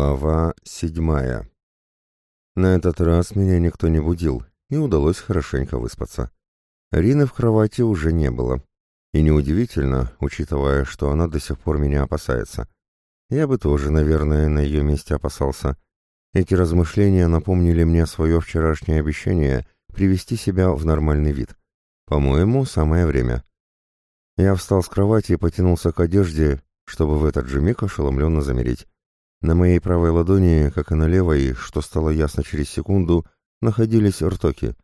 Глава седьмая. На этот раз меня никто не будил, и удалось хорошенько выспаться. Рины в кровати уже не было. И неудивительно, учитывая, что она до сих пор меня опасается. Я бы тоже, наверное, на ее месте опасался. Эти размышления напомнили мне свое вчерашнее обещание привести себя в нормальный вид. По-моему, самое время. Я встал с кровати и потянулся к одежде, чтобы в этот же миг ошеломленно замереть. На моей правой ладони, как и на левой, что стало ясно через секунду, находились ртоки.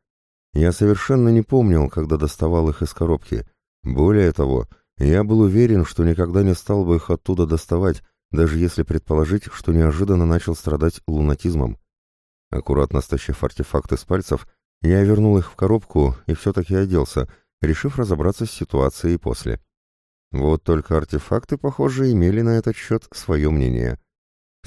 Я совершенно не помнил, когда доставал их из коробки. Более того, я был уверен, что никогда не стал бы их оттуда доставать, даже если предположить, что неожиданно начал страдать лунатизмом. Аккуратно стащив артефакты с пальцев, я вернул их в коробку и все-таки оделся, решив разобраться с ситуацией после. Вот только артефакты, похоже, имели на этот счет свое мнение —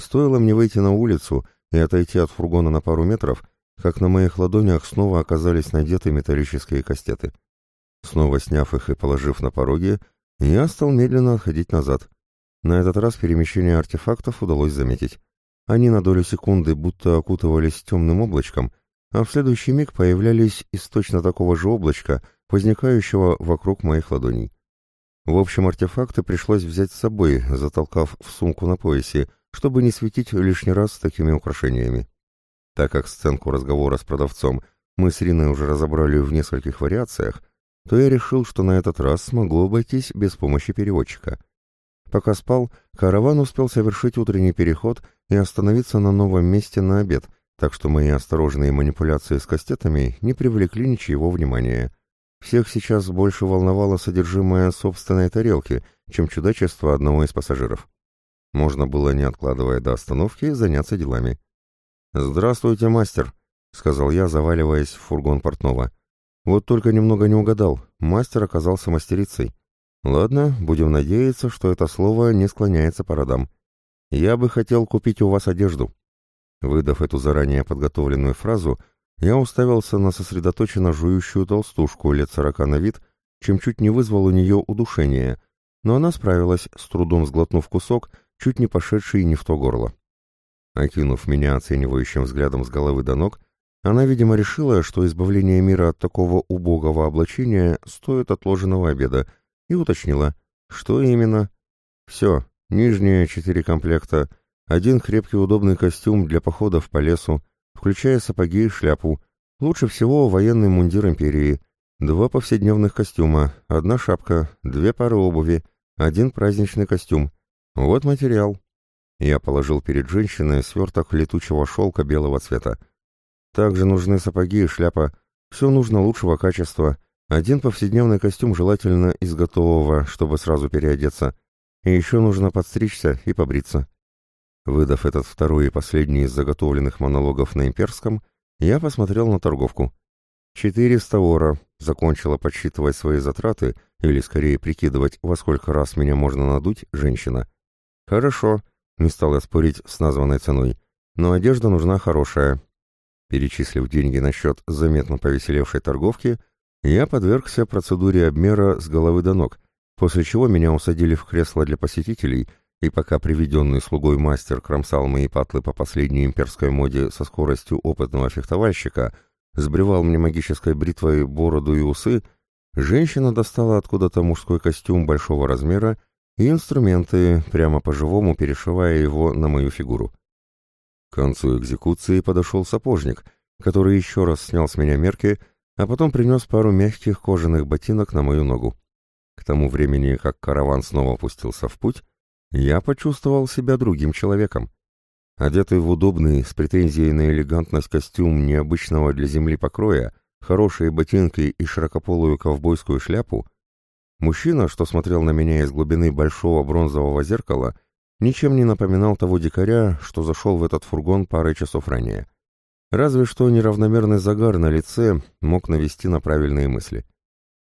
Стоило мне выйти на улицу и отойти от фургона на пару метров, как на моих ладонях снова оказались надеты металлические кастеты. Снова сняв их и положив на пороге, я стал медленно отходить назад. На этот раз перемещение артефактов удалось заметить. Они на долю секунды будто окутывались темным облачком, а в следующий миг появлялись из точно такого же облачка, возникающего вокруг моих ладоней. В общем, артефакты пришлось взять с собой, затолкав в сумку на поясе, чтобы не светить лишний раз такими украшениями. Так как сценку разговора с продавцом мы с Риной уже разобрали в нескольких вариациях, то я решил, что на этот раз смогу обойтись без помощи переводчика. Пока спал, караван успел совершить утренний переход и остановиться на новом месте на обед, так что мои осторожные манипуляции с кастетами не привлекли ничего внимания. Всех сейчас больше волновало содержимое собственной тарелки, чем чудачество одного из пассажиров. Можно было, не откладывая до остановки, заняться делами. «Здравствуйте, мастер», — сказал я, заваливаясь в фургон портного. «Вот только немного не угадал. Мастер оказался мастерицей. Ладно, будем надеяться, что это слово не склоняется по родам. Я бы хотел купить у вас одежду». Выдав эту заранее подготовленную фразу, я уставился на сосредоточенно жующую толстушку лет сорока на вид, чем чуть не вызвал у нее удушение, но она справилась, с трудом сглотнув кусок чуть не пошедший не в то горло. Окинув меня оценивающим взглядом с головы до ног, она, видимо, решила, что избавление мира от такого убогого облачения стоит отложенного обеда, и уточнила, что именно. Все, нижние четыре комплекта, один крепкий удобный костюм для походов по лесу, включая сапоги и шляпу, лучше всего военный мундир империи, два повседневных костюма, одна шапка, две пары обуви, один праздничный костюм, вот материал. Я положил перед женщиной сверток летучего шелка белого цвета. Также нужны сапоги и шляпа. Все нужно лучшего качества. Один повседневный костюм желательно из готового, чтобы сразу переодеться. И еще нужно подстричься и побриться. Выдав этот второй и последний из заготовленных монологов на имперском, я посмотрел на торговку. «Четыреста ора», — закончила подсчитывать свои затраты, или скорее прикидывать, во сколько раз меня можно надуть, женщина — «Хорошо», — не стал я спорить с названной ценой, — «но одежда нужна хорошая». Перечислив деньги на счет заметно повеселевшей торговки, я подвергся процедуре обмера с головы до ног, после чего меня усадили в кресло для посетителей, и пока приведенный слугой мастер кромсал мои патлы по последней имперской моде со скоростью опытного фехтовальщика, сбривал мне магической бритвой бороду и усы, женщина достала откуда-то мужской костюм большого размера и инструменты, прямо по-живому перешивая его на мою фигуру. К концу экзекуции подошел сапожник, который еще раз снял с меня мерки, а потом принес пару мягких кожаных ботинок на мою ногу. К тому времени, как караван снова опустился в путь, я почувствовал себя другим человеком. Одетый в удобный, с претензией на элегантность костюм необычного для земли покроя, хорошие ботинки и широкополую ковбойскую шляпу, Мужчина, что смотрел на меня из глубины большого бронзового зеркала, ничем не напоминал того дикаря, что зашел в этот фургон парой часов ранее. Разве что неравномерный загар на лице мог навести на правильные мысли.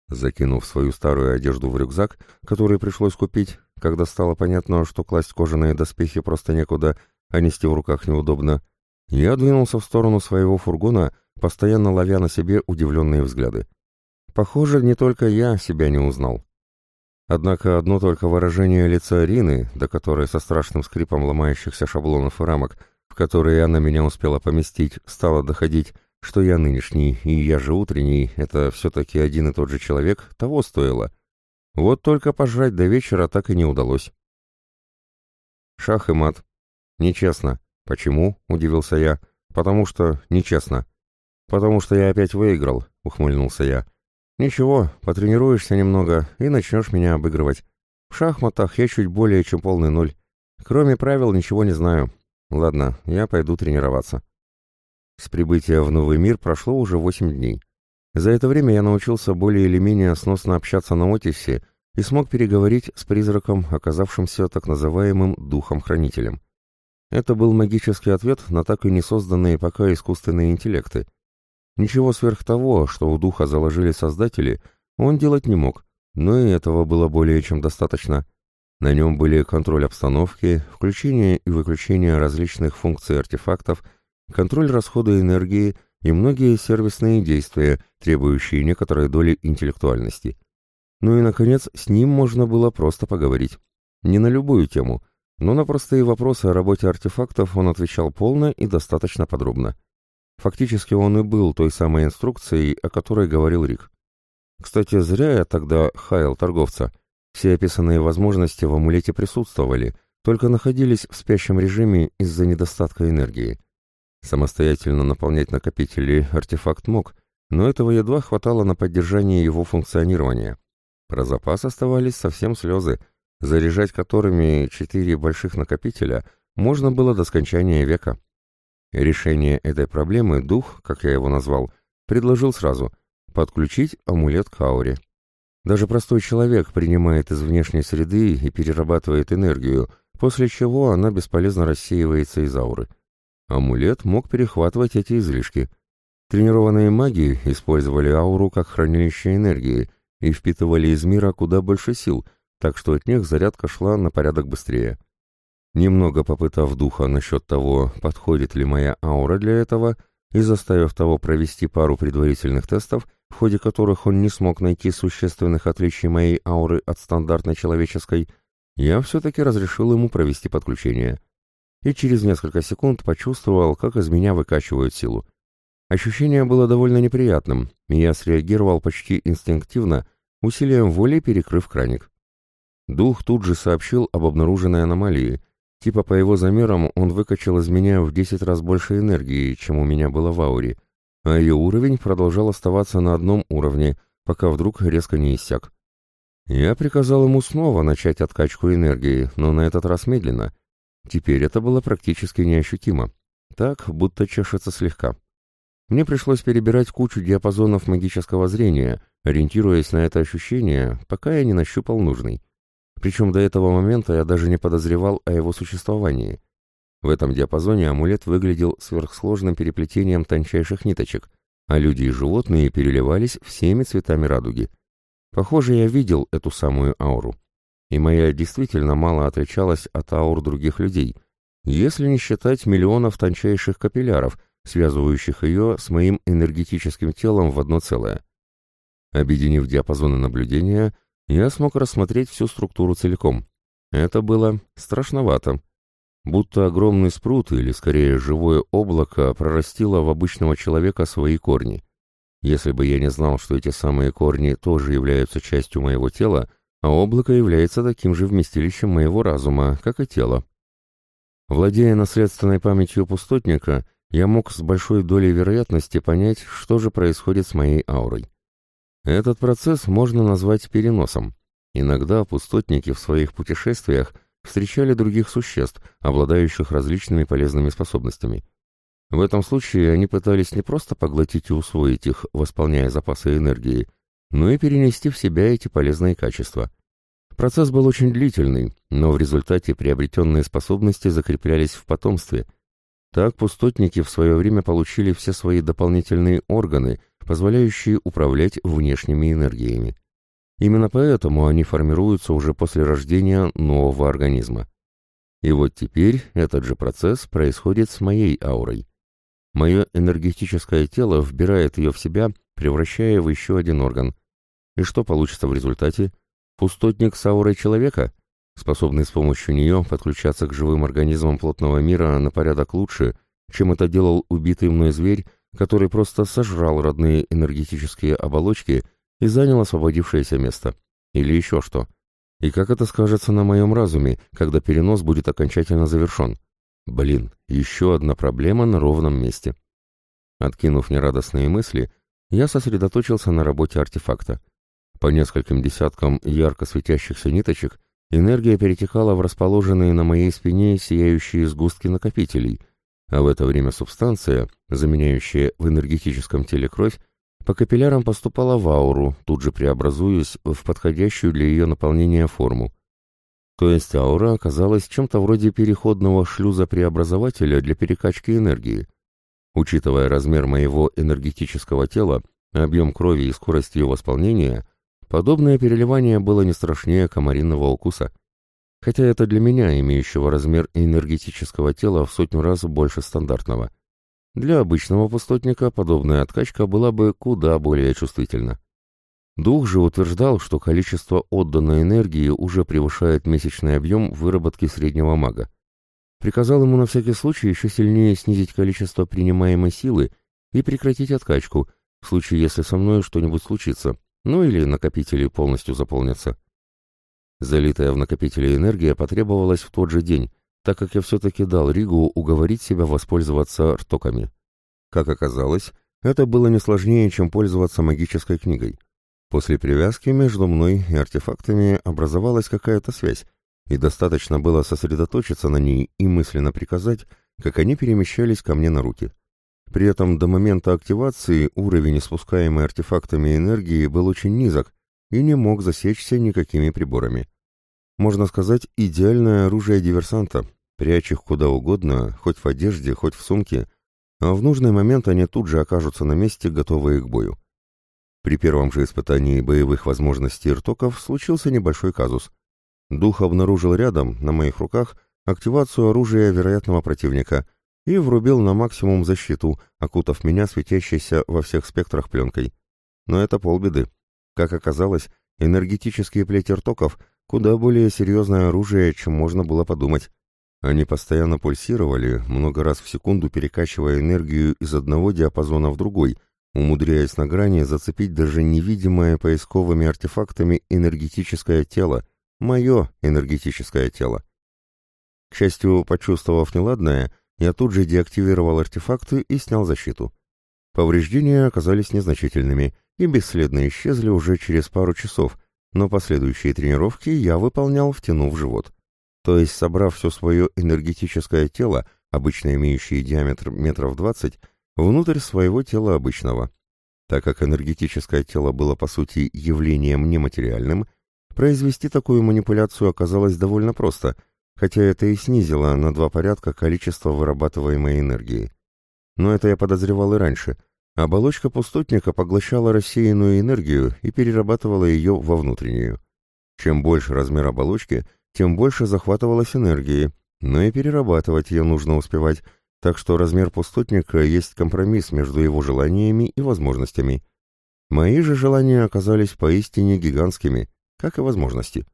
Закинув свою старую одежду в рюкзак, который пришлось купить, когда стало понятно, что класть кожаные доспехи просто некуда, а нести в руках неудобно, я двинулся в сторону своего фургона, постоянно ловя на себе удивленные взгляды. Похоже, не только я себя не узнал. Однако одно только выражение лица Рины, до которой со страшным скрипом ломающихся шаблонов и рамок, в которые она меня успела поместить, стало доходить, что я нынешний и я же утренний, это все-таки один и тот же человек, того стоило. Вот только пожрать до вечера так и не удалось. Шах и мат. Нечестно. Почему? — удивился я. Потому что нечестно. Потому что я опять выиграл, — ухмыльнулся я. «Ничего, потренируешься немного и начнешь меня обыгрывать. В шахматах я чуть более чем полный ноль. Кроме правил ничего не знаю. Ладно, я пойду тренироваться». С прибытия в новый мир прошло уже восемь дней. За это время я научился более или менее сносно общаться на Отисе и смог переговорить с призраком, оказавшимся так называемым духом-хранителем. Это был магический ответ на так и не созданные пока искусственные интеллекты — Ничего сверх того, что у духа заложили создатели, он делать не мог, но и этого было более чем достаточно. На нем были контроль обстановки, включение и выключение различных функций артефактов, контроль расхода энергии и многие сервисные действия, требующие некоторой доли интеллектуальности. Ну и, наконец, с ним можно было просто поговорить. Не на любую тему, но на простые вопросы о работе артефактов он отвечал полно и достаточно подробно. Фактически он и был той самой инструкцией, о которой говорил Рик. Кстати, зря я тогда хаял торговца. Все описанные возможности в амулете присутствовали, только находились в спящем режиме из-за недостатка энергии. Самостоятельно наполнять накопители артефакт мог, но этого едва хватало на поддержание его функционирования. Про запас оставались совсем слезы, заряжать которыми четыре больших накопителя можно было до скончания века. Решение этой проблемы дух, как я его назвал, предложил сразу – подключить амулет к ауре. Даже простой человек принимает из внешней среды и перерабатывает энергию, после чего она бесполезно рассеивается из ауры. Амулет мог перехватывать эти излишки. Тренированные маги использовали ауру как хранилище энергии и впитывали из мира куда больше сил, так что от них зарядка шла на порядок быстрее. Немного попытав духа насчет того, подходит ли моя аура для этого, и заставив того провести пару предварительных тестов, в ходе которых он не смог найти существенных отличий моей ауры от стандартной человеческой, я все-таки разрешил ему провести подключение. И через несколько секунд почувствовал, как из меня выкачивают силу. Ощущение было довольно неприятным, и я среагировал почти инстинктивно, усилием воли перекрыв краник. Дух тут же сообщил об обнаруженной аномалии — Типа по его замерам он выкачал из меня в 10 раз больше энергии, чем у меня было в ауре, а ее уровень продолжал оставаться на одном уровне, пока вдруг резко не иссяк. Я приказал ему снова начать откачку энергии, но на этот раз медленно. Теперь это было практически неощутимо. Так, будто чешется слегка. Мне пришлось перебирать кучу диапазонов магического зрения, ориентируясь на это ощущение, пока я не нащупал нужный. Причем до этого момента я даже не подозревал о его существовании. В этом диапазоне амулет выглядел сверхсложным переплетением тончайших ниточек, а люди и животные переливались всеми цветами радуги. Похоже, я видел эту самую ауру. И моя действительно мало отличалась от аур других людей, если не считать миллионов тончайших капилляров, связывающих ее с моим энергетическим телом в одно целое. Объединив диапазоны наблюдения, я смог рассмотреть всю структуру целиком. Это было страшновато. Будто огромный спрут, или скорее живое облако, прорастило в обычного человека свои корни. Если бы я не знал, что эти самые корни тоже являются частью моего тела, а облако является таким же вместилищем моего разума, как и тело. Владея наследственной памятью пустотника, я мог с большой долей вероятности понять, что же происходит с моей аурой. Этот процесс можно назвать переносом. Иногда пустотники в своих путешествиях встречали других существ, обладающих различными полезными способностями. В этом случае они пытались не просто поглотить и усвоить их, восполняя запасы энергии, но и перенести в себя эти полезные качества. Процесс был очень длительный, но в результате приобретенные способности закреплялись в потомстве. Так пустотники в свое время получили все свои дополнительные органы – позволяющие управлять внешними энергиями. Именно поэтому они формируются уже после рождения нового организма. И вот теперь этот же процесс происходит с моей аурой. Мое энергетическое тело вбирает ее в себя, превращая в еще один орган. И что получится в результате? Пустотник с аурой человека, способный с помощью нее подключаться к живым организмам плотного мира на порядок лучше, чем это делал убитый мной зверь, который просто сожрал родные энергетические оболочки и занял освободившееся место. Или еще что. И как это скажется на моем разуме, когда перенос будет окончательно завершен? Блин, еще одна проблема на ровном месте. Откинув нерадостные мысли, я сосредоточился на работе артефакта. По нескольким десяткам ярко светящихся ниточек энергия перетекала в расположенные на моей спине сияющие сгустки накопителей, а в это время субстанция, заменяющая в энергетическом теле кровь, по капиллярам поступала в ауру, тут же преобразуясь в подходящую для ее наполнения форму. То есть аура оказалась чем-то вроде переходного шлюза-преобразователя для перекачки энергии. Учитывая размер моего энергетического тела, объем крови и скорость ее восполнения, подобное переливание было не страшнее комариного укуса. Хотя это для меня, имеющего размер энергетического тела в сотню раз больше стандартного. Для обычного пустотника подобная откачка была бы куда более чувствительна. Дух же утверждал, что количество отданной энергии уже превышает месячный объем выработки среднего мага. Приказал ему на всякий случай еще сильнее снизить количество принимаемой силы и прекратить откачку, в случае если со мной что-нибудь случится, ну или накопители полностью заполнятся. Залитая в накопители энергия потребовалась в тот же день, так как я все-таки дал Ригу уговорить себя воспользоваться ртоками. Как оказалось, это было не сложнее, чем пользоваться магической книгой. После привязки между мной и артефактами образовалась какая-то связь, и достаточно было сосредоточиться на ней и мысленно приказать, как они перемещались ко мне на руки. При этом до момента активации уровень испускаемой артефактами энергии был очень низок и не мог засечься никакими приборами. Можно сказать, идеальное оружие диверсанта, прячь их куда угодно, хоть в одежде, хоть в сумке, а в нужный момент они тут же окажутся на месте, готовые к бою. При первом же испытании боевых возможностей ртоков случился небольшой казус. Дух обнаружил рядом, на моих руках, активацию оружия вероятного противника и врубил на максимум защиту, окутав меня светящейся во всех спектрах пленкой. Но это полбеды. Как оказалось, энергетические плети ртоков куда более серьезное оружие, чем можно было подумать. Они постоянно пульсировали, много раз в секунду перекачивая энергию из одного диапазона в другой — умудряясь на грани зацепить даже невидимое поисковыми артефактами энергетическое тело, мое энергетическое тело. К счастью, почувствовав неладное, я тут же деактивировал артефакты и снял защиту. Повреждения оказались незначительными и бесследно исчезли уже через пару часов, но последующие тренировки я выполнял, втянув живот. То есть, собрав все свое энергетическое тело, обычно имеющее диаметр метров двадцать, внутрь своего тела обычного. Так как энергетическое тело было по сути явлением нематериальным, произвести такую манипуляцию оказалось довольно просто, хотя это и снизило на два порядка количество вырабатываемой энергии. Но это я подозревал и раньше. Оболочка пустотника поглощала рассеянную энергию и перерабатывала ее во внутреннюю. Чем больше размер оболочки, тем больше захватывалось энергии, но и перерабатывать ее нужно успевать, так что размер пустотника есть компромисс между его желаниями и возможностями. Мои же желания оказались поистине гигантскими, как и возможности.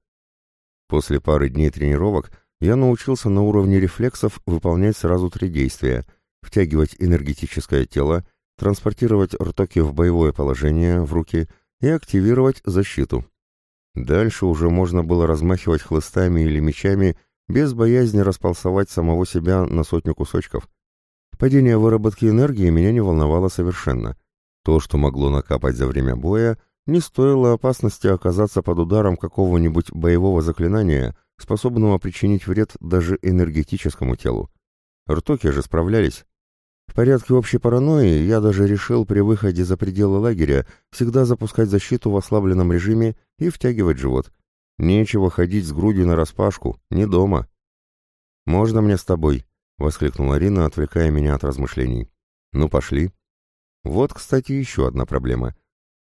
После пары дней тренировок я научился на уровне рефлексов выполнять сразу три действия – втягивать энергетическое тело, транспортировать ртоки в боевое положение, в руки и активировать защиту. Дальше уже можно было размахивать хлыстами или мечами без боязни располосовать самого себя на сотню кусочков. Падение выработки энергии меня не волновало совершенно. То, что могло накапать за время боя, не стоило опасности оказаться под ударом какого-нибудь боевого заклинания, способного причинить вред даже энергетическому телу. Ртоки же справлялись. В порядке общей паранойи я даже решил при выходе за пределы лагеря всегда запускать защиту в ослабленном режиме и втягивать живот. Нечего ходить с грудью нараспашку, не дома. «Можно мне с тобой?» — воскликнула Рина, отвлекая меня от размышлений. «Ну, пошли». Вот, кстати, еще одна проблема.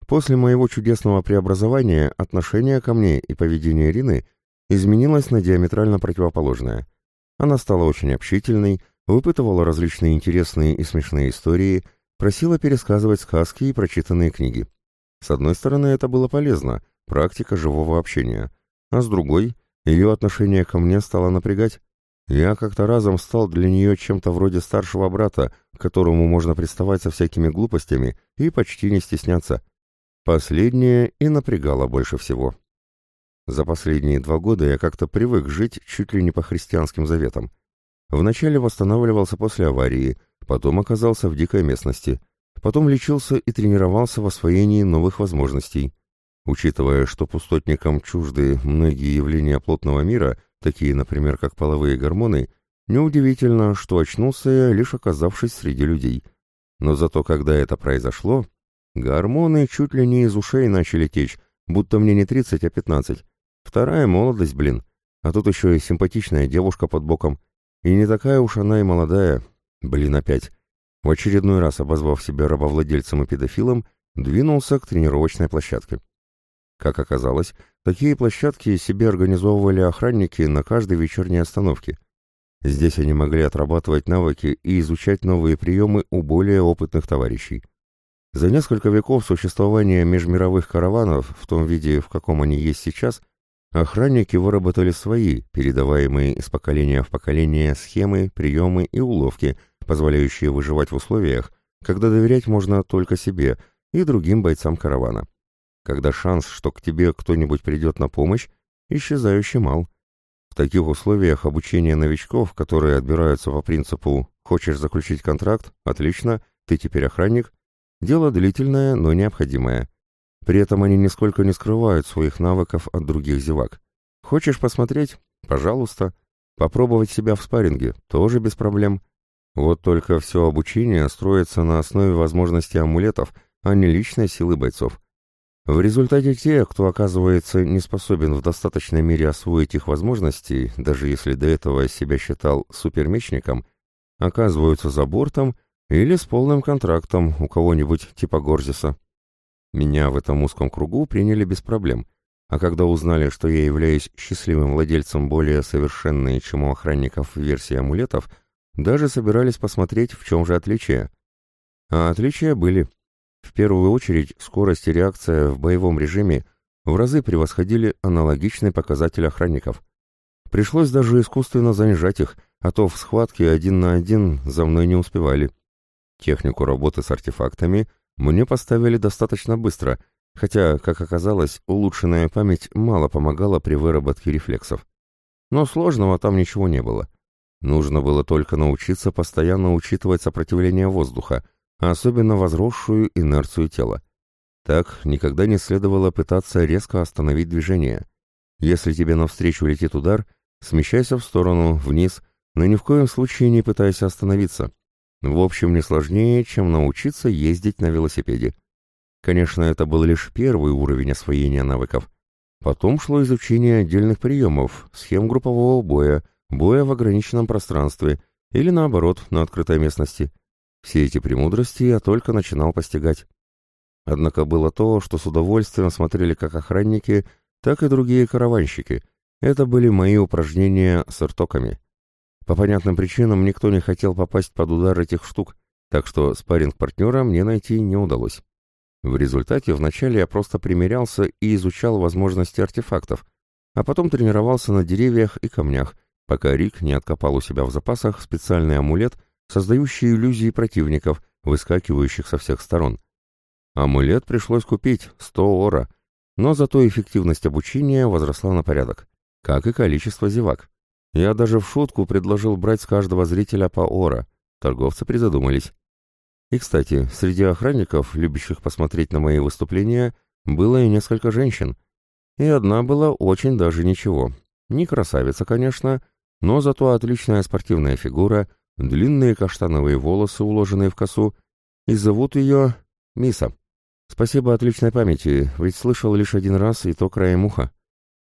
После моего чудесного преобразования отношение ко мне и поведение Рины изменилось на диаметрально противоположное. Она стала очень общительной, выпытывала различные интересные и смешные истории, просила пересказывать сказки и прочитанные книги. С одной стороны, это было полезно, практика живого общения — а с другой ее отношение ко мне стало напрягать. Я как-то разом стал для нее чем-то вроде старшего брата, которому можно приставать со всякими глупостями и почти не стесняться. Последнее и напрягало больше всего. За последние два года я как-то привык жить чуть ли не по христианским заветам. Вначале восстанавливался после аварии, потом оказался в дикой местности, потом лечился и тренировался в освоении новых возможностей. Учитывая, что пустотникам чужды многие явления плотного мира, такие, например, как половые гормоны, неудивительно, что очнулся я, лишь оказавшись среди людей. Но зато когда это произошло, гормоны чуть ли не из ушей начали течь, будто мне не 30, а 15. Вторая молодость, блин. А тут еще и симпатичная девушка под боком. И не такая уж она и молодая. Блин, опять. В очередной раз, обозвав себя рабовладельцем и педофилом, двинулся к тренировочной площадке. Как оказалось, такие площадки себе организовывали охранники на каждой вечерней остановке. Здесь они могли отрабатывать навыки и изучать новые приемы у более опытных товарищей. За несколько веков существования межмировых караванов, в том виде, в каком они есть сейчас, охранники выработали свои, передаваемые из поколения в поколение схемы, приемы и уловки, позволяющие выживать в условиях, когда доверять можно только себе и другим бойцам каравана когда шанс, что к тебе кто-нибудь придет на помощь, исчезающий мал. В таких условиях обучение новичков, которые отбираются по принципу «хочешь заключить контракт? Отлично, ты теперь охранник», дело длительное, но необходимое. При этом они нисколько не скрывают своих навыков от других зевак. Хочешь посмотреть? Пожалуйста. Попробовать себя в спарринге? Тоже без проблем. Вот только все обучение строится на основе возможностей амулетов, а не личной силы бойцов. В результате те, кто оказывается не способен в достаточной мере освоить их возможности, даже если до этого себя считал супермечником, оказываются за бортом или с полным контрактом у кого-нибудь типа Горзиса. Меня в этом узком кругу приняли без проблем, а когда узнали, что я являюсь счастливым владельцем более совершенной, чем у охранников версии амулетов, даже собирались посмотреть, в чем же отличие. А отличия были. В первую очередь, скорость и реакция в боевом режиме в разы превосходили аналогичный показатель охранников. Пришлось даже искусственно занижать их, а то в схватке один на один за мной не успевали. Технику работы с артефактами мне поставили достаточно быстро, хотя, как оказалось, улучшенная память мало помогала при выработке рефлексов. Но сложного там ничего не было. Нужно было только научиться постоянно учитывать сопротивление воздуха, а особенно возросшую инерцию тела. Так никогда не следовало пытаться резко остановить движение. Если тебе навстречу летит удар, смещайся в сторону, вниз, но ни в коем случае не пытайся остановиться. В общем, не сложнее, чем научиться ездить на велосипеде. Конечно, это был лишь первый уровень освоения навыков. Потом шло изучение отдельных приемов, схем группового боя, боя в ограниченном пространстве или наоборот, на открытой местности – все эти премудрости я только начинал постигать. Однако было то, что с удовольствием смотрели как охранники, так и другие караванщики. Это были мои упражнения с ртоками. По понятным причинам никто не хотел попасть под удар этих штук, так что спарринг-партнера мне найти не удалось. В результате вначале я просто примерялся и изучал возможности артефактов, а потом тренировался на деревьях и камнях, пока Рик не откопал у себя в запасах специальный амулет, создающий иллюзии противников, выскакивающих со всех сторон. Амулет пришлось купить, 100 ора, но зато эффективность обучения возросла на порядок, как и количество зевак. Я даже в шутку предложил брать с каждого зрителя по ора, торговцы призадумались. И, кстати, среди охранников, любящих посмотреть на мои выступления, было и несколько женщин. И одна была очень даже ничего. Не красавица, конечно, но зато отличная спортивная фигура, длинные каштановые волосы, уложенные в косу, и зовут ее Миса. Спасибо отличной памяти, ведь слышал лишь один раз и то краем уха.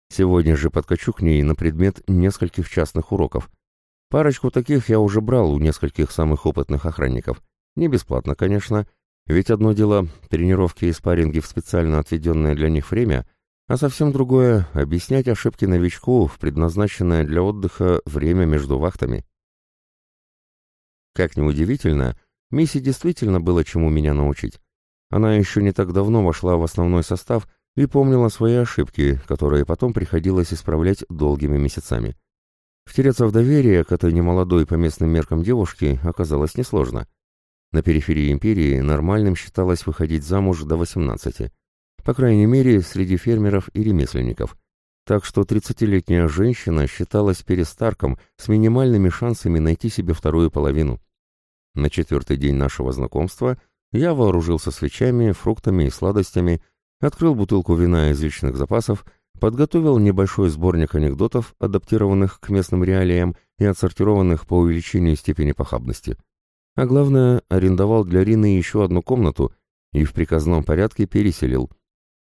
Сегодня же подкачу к ней на предмет нескольких частных уроков. Парочку таких я уже брал у нескольких самых опытных охранников. Не бесплатно, конечно, ведь одно дело тренировки и спарринги в специально отведенное для них время, а совсем другое — объяснять ошибки новичку в предназначенное для отдыха время между вахтами. Как ни удивительно, Мисси действительно было чему меня научить. Она еще не так давно вошла в основной состав и помнила свои ошибки, которые потом приходилось исправлять долгими месяцами. Втереться в доверие к этой немолодой по местным меркам девушке оказалось несложно. На периферии империи нормальным считалось выходить замуж до 18, по крайней мере, среди фермеров и ремесленников. Так что 30-летняя женщина считалась перестарком с минимальными шансами найти себе вторую половину. На четвертый день нашего знакомства я вооружился свечами, фруктами и сладостями, открыл бутылку вина из личных запасов, подготовил небольшой сборник анекдотов, адаптированных к местным реалиям и отсортированных по увеличению степени похабности. А главное, арендовал для Рины еще одну комнату и в приказном порядке переселил.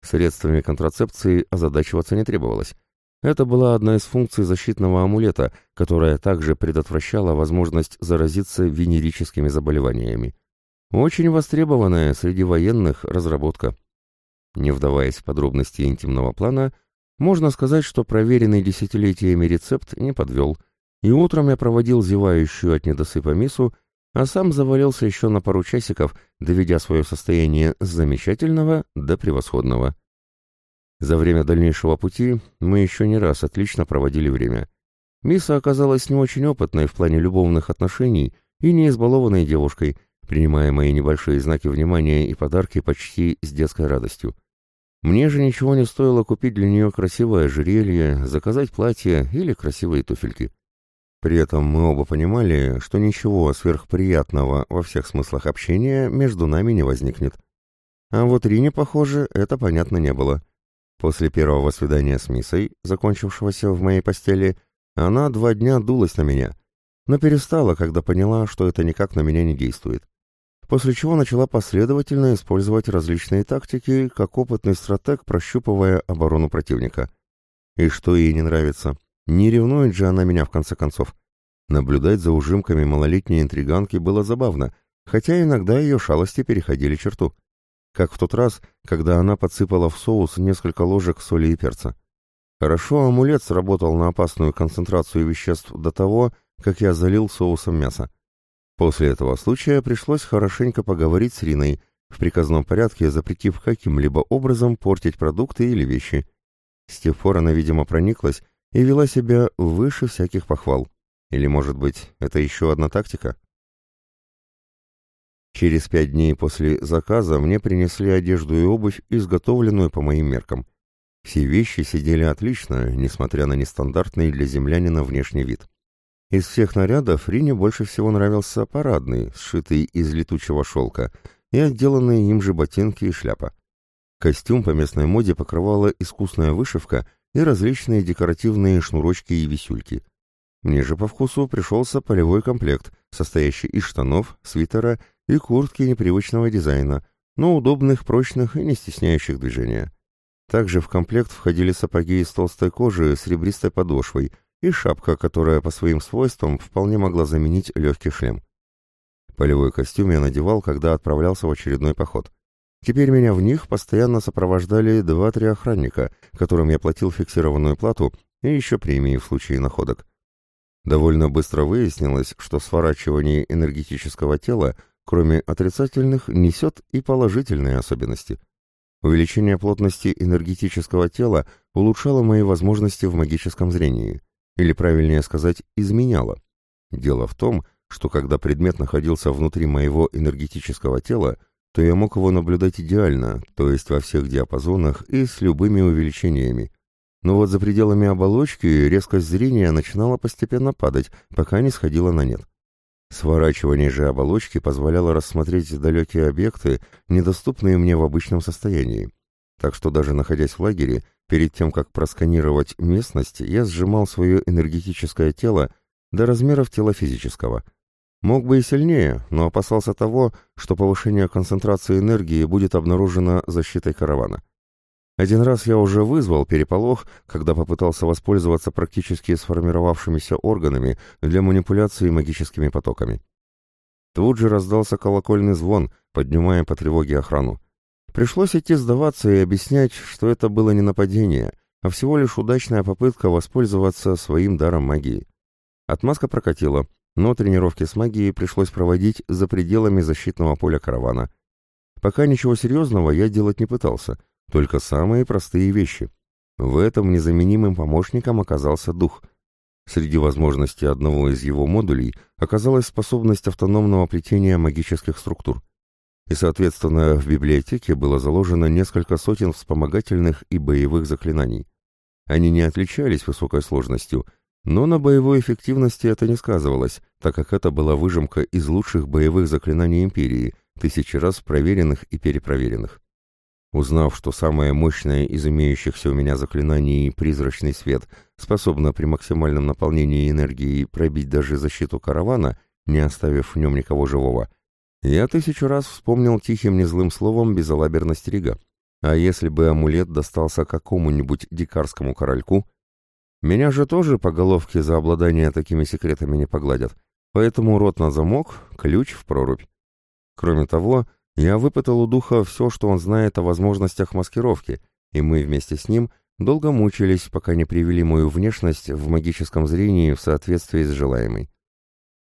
Средствами контрацепции озадачиваться не требовалось. Это была одна из функций защитного амулета, которая также предотвращала возможность заразиться венерическими заболеваниями. Очень востребованная среди военных разработка. Не вдаваясь в подробности интимного плана, можно сказать, что проверенный десятилетиями рецепт не подвел, и утром я проводил зевающую от недосыпа мису, а сам завалился еще на пару часиков, доведя свое состояние с замечательного до превосходного. За время дальнейшего пути мы еще не раз отлично проводили время. Миса оказалась не очень опытной в плане любовных отношений и не избалованной девушкой, принимая мои небольшие знаки внимания и подарки почти с детской радостью. Мне же ничего не стоило купить для нее красивое ожерелье, заказать платье или красивые туфельки. При этом мы оба понимали, что ничего сверхприятного во всех смыслах общения между нами не возникнет. А вот Рине, похоже, это понятно не было. После первого свидания с Мисой, закончившегося в моей постели, она два дня дулась на меня, но перестала, когда поняла, что это никак на меня не действует после чего начала последовательно использовать различные тактики, как опытный стратег, прощупывая оборону противника. И что ей не нравится? Не ревнует же она меня в конце концов. Наблюдать за ужимками малолетней интриганки было забавно, хотя иногда ее шалости переходили черту. Как в тот раз, когда она подсыпала в соус несколько ложек соли и перца. Хорошо амулет сработал на опасную концентрацию веществ до того, как я залил соусом мясо. После этого случая пришлось хорошенько поговорить с Риной, в приказном порядке запретив каким-либо образом портить продукты или вещи. С тех пор она, видимо, прониклась и вела себя выше всяких похвал. Или, может быть, это еще одна тактика? Через пять дней после заказа мне принесли одежду и обувь, изготовленную по моим меркам. Все вещи сидели отлично, несмотря на нестандартный для землянина внешний вид. Из всех нарядов Рине больше всего нравился парадный, сшитый из летучего шелка, и отделанные им же ботинки и шляпа. Костюм по местной моде покрывала искусная вышивка и различные декоративные шнурочки и висюльки. Мне же по вкусу пришелся полевой комплект, состоящий из штанов, свитера и куртки непривычного дизайна, но удобных, прочных и не стесняющих движения. Также в комплект входили сапоги из толстой кожи с ребристой подошвой, и шапка, которая по своим свойствам вполне могла заменить легкий шлем. Полевой костюм я надевал, когда отправлялся в очередной поход. Теперь меня в них постоянно сопровождали два-три охранника, которым я платил фиксированную плату и еще премии в случае находок. Довольно быстро выяснилось, что сворачивание энергетического тела, кроме отрицательных, несет и положительные особенности. Увеличение плотности энергетического тела улучшало мои возможности в магическом зрении или правильнее сказать, изменяла. Дело в том, что когда предмет находился внутри моего энергетического тела, то я мог его наблюдать идеально, то есть во всех диапазонах и с любыми увеличениями. Но вот за пределами оболочки резкость зрения начинала постепенно падать, пока не сходила на нет. Сворачивание же оболочки позволяло рассмотреть далекие объекты, недоступные мне в обычном состоянии. Так что даже находясь в лагере, Перед тем, как просканировать местность, я сжимал свое энергетическое тело до размеров тела физического. Мог бы и сильнее, но опасался того, что повышение концентрации энергии будет обнаружено защитой каравана. Один раз я уже вызвал переполох, когда попытался воспользоваться практически сформировавшимися органами для манипуляции магическими потоками. Тут же раздался колокольный звон, поднимая по тревоге охрану. Пришлось идти сдаваться и объяснять, что это было не нападение, а всего лишь удачная попытка воспользоваться своим даром магии. Отмазка прокатила, но тренировки с магией пришлось проводить за пределами защитного поля каравана. Пока ничего серьезного я делать не пытался, только самые простые вещи. В этом незаменимым помощником оказался дух. Среди возможностей одного из его модулей оказалась способность автономного плетения магических структур. И, соответственно, в библиотеке было заложено несколько сотен вспомогательных и боевых заклинаний. Они не отличались высокой сложностью, но на боевой эффективности это не сказывалось, так как это была выжимка из лучших боевых заклинаний Империи, тысячи раз проверенных и перепроверенных. Узнав, что самое мощное из имеющихся у меня заклинаний «Призрачный свет» способно при максимальном наполнении энергии пробить даже защиту каравана, не оставив в нем никого живого, я тысячу раз вспомнил тихим незлым словом безалаберность Рига. А если бы амулет достался какому-нибудь дикарскому корольку, меня же тоже по головке за обладание такими секретами не погладят, поэтому рот на замок, ключ в прорубь. Кроме того, я выпытал у духа все, что он знает о возможностях маскировки, и мы вместе с ним долго мучились, пока не привели мою внешность в магическом зрении в соответствии с желаемой.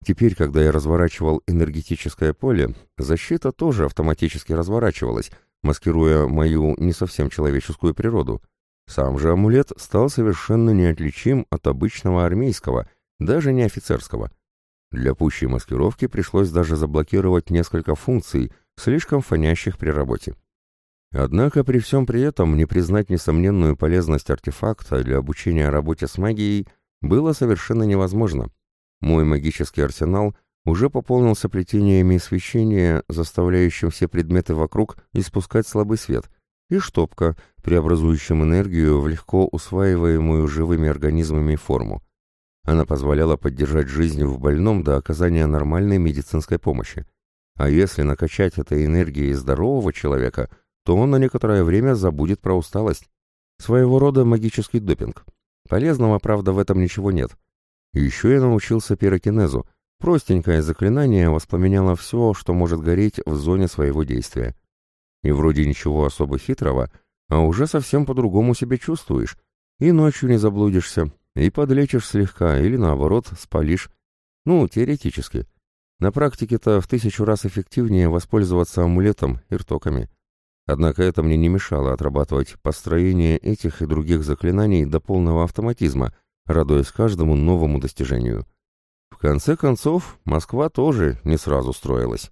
Теперь, когда я разворачивал энергетическое поле, защита тоже автоматически разворачивалась, маскируя мою не совсем человеческую природу. Сам же амулет стал совершенно неотличим от обычного армейского, даже не офицерского. Для пущей маскировки пришлось даже заблокировать несколько функций, слишком фонящих при работе. Однако при всем при этом не признать несомненную полезность артефакта для обучения работе с магией было совершенно невозможно. Мой магический арсенал уже пополнился плетениями освещения, заставляющим все предметы вокруг испускать слабый свет, и штопка, преобразующим энергию в легко усваиваемую живыми организмами форму. Она позволяла поддержать жизнь в больном до оказания нормальной медицинской помощи. А если накачать этой энергией здорового человека, то он на некоторое время забудет про усталость. Своего рода магический допинг. Полезного, правда, в этом ничего нет. Еще я научился пирокинезу. Простенькое заклинание воспламеняло все, что может гореть в зоне своего действия. И вроде ничего особо хитрого, а уже совсем по-другому себя чувствуешь. И ночью не заблудишься, и подлечишь слегка, или наоборот, спалишь. Ну, теоретически. На практике-то в тысячу раз эффективнее воспользоваться амулетом и ртоками. Однако это мне не мешало отрабатывать построение этих и других заклинаний до полного автоматизма, радуясь каждому новому достижению. В конце концов, Москва тоже не сразу строилась.